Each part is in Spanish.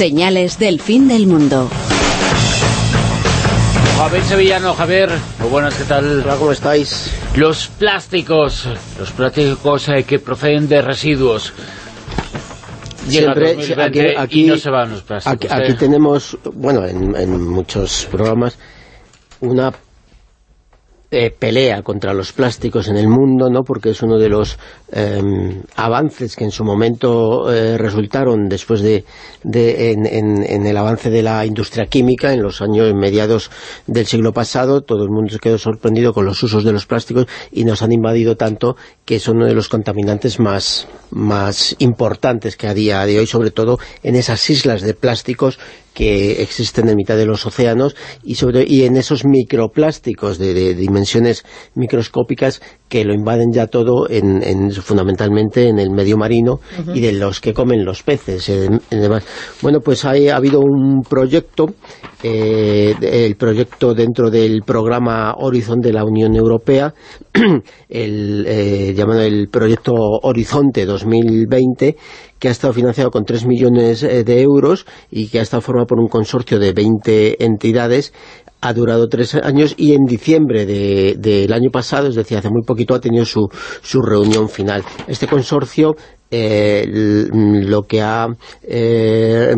Señales del fin del mundo. Javier Sevillano, Javier, muy buenas, ¿qué tal? Hola, ¿cómo estáis? Los plásticos, los plásticos eh, que proceden de residuos. Llega Siempre, 2020 aquí, y no se van los plásticos. Aquí, aquí ¿eh? tenemos, bueno, en, en muchos programas, una eh, pelea contra los plásticos en el mundo, ¿no? porque es uno de los eh, avances que en su momento eh, resultaron después de, de en, en, en, el avance de la industria química en los años mediados del siglo pasado, todo el mundo se quedó sorprendido con los usos de los plásticos y nos han invadido tanto que son uno de los contaminantes más, más importantes que a día de hoy, sobre todo en esas islas de plásticos que existen en mitad de los océanos y sobre y en esos microplásticos de, de dimensiones microscópicas que lo invaden ya todo en, en fundamentalmente en el medio marino uh -huh. y de los que comen los peces en, en demás. Bueno, pues hay, ha habido un proyecto eh, el proyecto dentro del programa Horizon de la Unión Europea el eh, llamado el proyecto Horizonte 2020 que ha estado financiado con 3 millones de euros y que ha estado formado por un consorcio de 20 entidades ha durado tres años y en diciembre del de, de año pasado, es decir, hace muy poquito, ha tenido su, su reunión final. Este consorcio eh, lo que ha eh,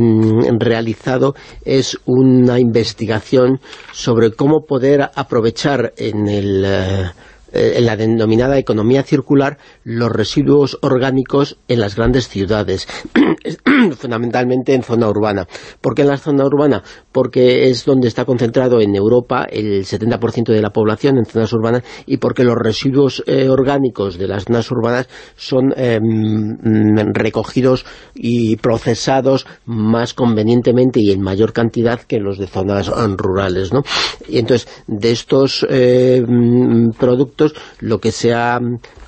realizado es una investigación sobre cómo poder aprovechar en el... Eh, en la denominada economía circular los residuos orgánicos en las grandes ciudades, fundamentalmente en zona urbana. ¿Por qué en la zona urbana? Porque es donde está concentrado en Europa el 70% de la población en zonas urbanas y porque los residuos eh, orgánicos de las zonas urbanas son eh, recogidos y procesados más convenientemente y en mayor cantidad que los de zonas rurales. ¿no? Y entonces, de estos eh, productos lo que se ha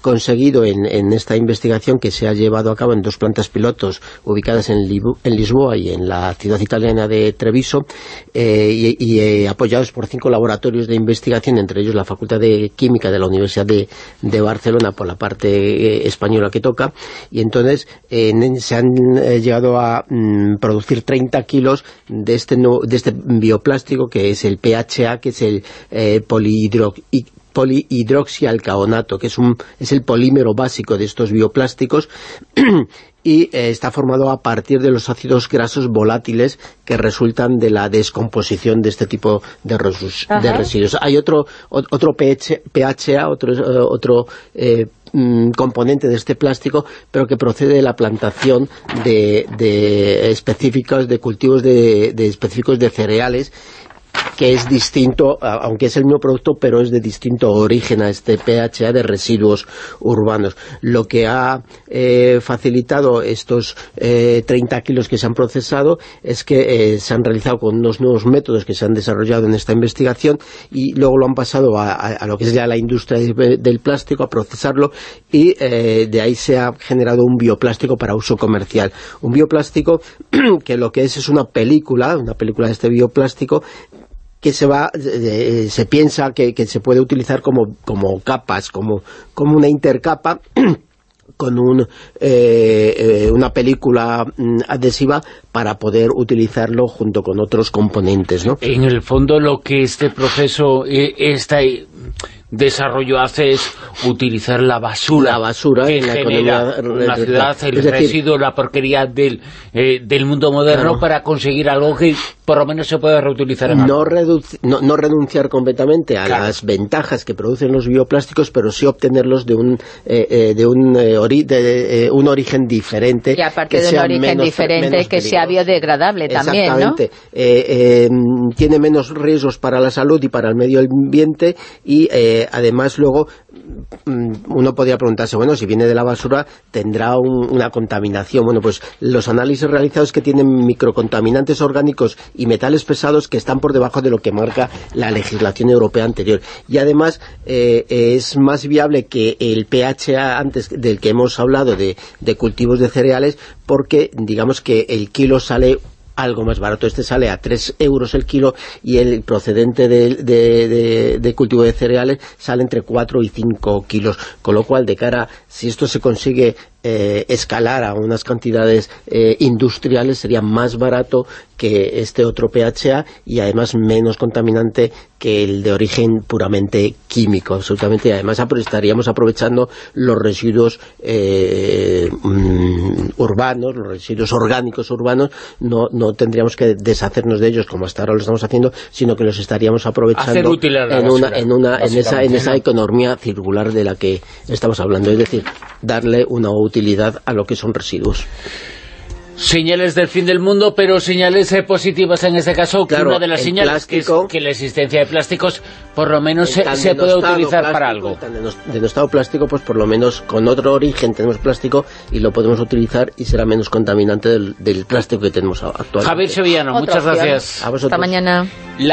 conseguido en, esta investigación que se ha llevado a cabo en dos plantas pilotos ubicadas en, Lisboa y en la ciudad italiana de Treviso eh, y, eh, apoyados por cinco laboratorios de investigación, entre ellos la Facultad de Química de la Universidad de, de Barcelona por la parte eh, española que toca. Y entonces se han llegado a mm, producir 30 kilos de este, de este bioplástico que es el PHA, que es el polihidro polihidroxialcaonato, que es, un, es el polímero básico de estos bioplásticos, y eh, está formado a partir de los ácidos grasos volátiles que resultan de la descomposición de este tipo de, resus, de residuos. Hay otro, otro pH, PHA, otro, otro eh, componente de este plástico, pero que procede de la plantación de, de específicos, de cultivos de, de específicos de cereales, que es distinto, aunque es el mismo producto, pero es de distinto origen a este PHA de residuos urbanos. Lo que ha eh, facilitado estos eh, 30 kilos que se han procesado es que eh, se han realizado con unos nuevos métodos que se han desarrollado en esta investigación y luego lo han pasado a, lo que es ya la industria de, del plástico, a procesarlo y eh, de ahí se ha generado un bioplástico para uso comercial. Un bioplástico que lo que es es una película, una película de este bioplástico que se va eh, se piensa que, que, se puede utilizar como, como capas, como, como una intercapa con un, eh, eh, una película adhesiva para poder utilizarlo junto con otros componentes, ¿no? En el fondo lo que este proceso, este desarrollo hace es utilizar la basura, la basura que en la genera economía una ciudad, el es decir, residuo, la porquería del, eh, del mundo moderno Claro. para conseguir algo que por lo menos se pueda reutilizar en no, no, no renunciar completamente a Claro. las ventajas que producen los bioplásticos, pero sí obtenerlos de un, eh, eh, de un, eh, ori- de, eh, un origen diferente. Y aparte que de un sea origen menos- diferente menos que sea biodegradable también, ¿no? Exactamente. Eh, eh, tiene menos riesgos para la salud y para el medio ambiente y eh, además luego uno podría preguntarse, bueno, si viene de la basura tendrá un- una contaminación. Bueno, pues los análisis realizados que tienen microcontaminantes orgánicos y metales pesados que están por debajo de lo que marca la legislación europea anterior. Y además eh, es más viable que el PHA antes del que hemos hablado de cultivos de cereales porque digamos que el kilo sale algo más barato. Este sale a 3 euros el kilo y el procedente de, de, cultivo de cereales sale entre 4 y 5 kilos. Con lo cual, de cara, si esto se consigue eh, escalar a unas cantidades eh, industriales sería más barato que este otro PHA y además menos contaminante que el de origen puramente químico, absolutamente. Y además estaríamos aprovechando los residuos eh, mm, urbanos, los residuos orgánicos urbanos, no, no tendríamos que deshacernos de ellos como hasta ahora lo estamos haciendo, sino que los estaríamos aprovechando en, una, en, una, en, esa, en esa economía circular de la que estamos hablando. Es decir, darle una utilidad a lo que son residuos señales del fin del mundo, pero señales eh, positivas en este caso, que una de las señales que es que la existencia de plásticos por lo menos se, puede utilizar para algo. De estado plástico, pues por lo menos con otro origen tenemos plástico y lo podemos utilizar y será menos contaminante del, plástico que tenemos actualmente. Javier Sevillano, muchas gracias. Hasta mañana.